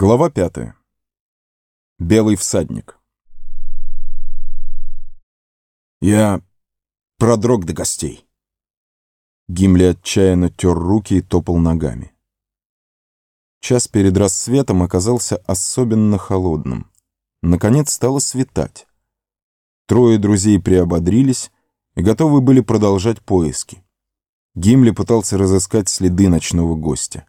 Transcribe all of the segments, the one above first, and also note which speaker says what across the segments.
Speaker 1: Глава пятая. Белый всадник. Я продрог до гостей. Гимли отчаянно тер руки и топал ногами. Час перед рассветом оказался особенно холодным. Наконец стало светать. Трое друзей приободрились и готовы были продолжать поиски. Гимли пытался разыскать следы ночного гостя.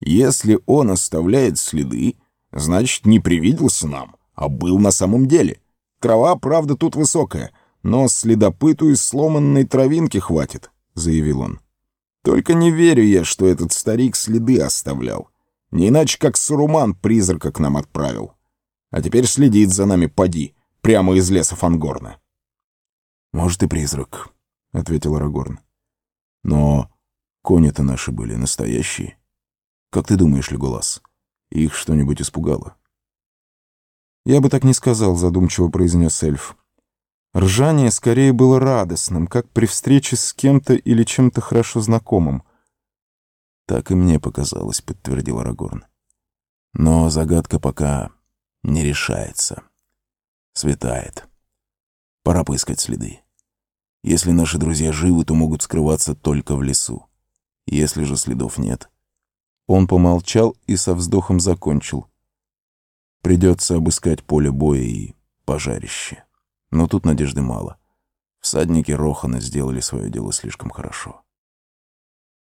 Speaker 2: Если он оставляет следы, значит, не привиделся нам, а был на самом деле. Трава, правда, тут высокая, но следопыту из сломанной травинки хватит, — заявил он. Только не верю я, что этот старик следы оставлял. Не иначе, как Саруман призрака к нам отправил. А теперь следит за нами, поди, прямо из леса Фангорна.
Speaker 1: «Может, и призрак», — ответил Арагорн. «Но кони-то наши были настоящие. Как ты думаешь, Леголас, их что-нибудь испугало? Я бы так не сказал, задумчиво произнес эльф. Ржание скорее было радостным, как при встрече с кем-то или чем-то хорошо знакомым. Так и мне показалось, подтвердил Арагорн. Но загадка пока не решается. Светает. Пора поискать следы. Если наши друзья живы, то могут скрываться только в лесу. Если же следов нет, он помолчал и со вздохом закончил. Придется обыскать поле боя и пожарище. Но тут надежды мало. Всадники Рохана сделали свое дело слишком хорошо.